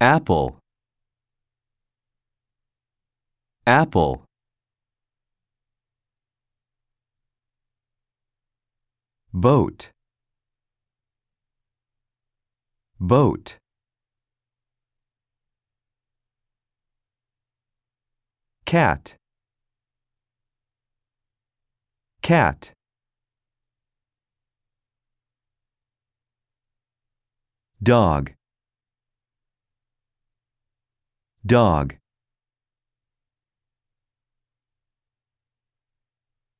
apple. Apple. Boat. Boat. Cat. Cat. Dog dog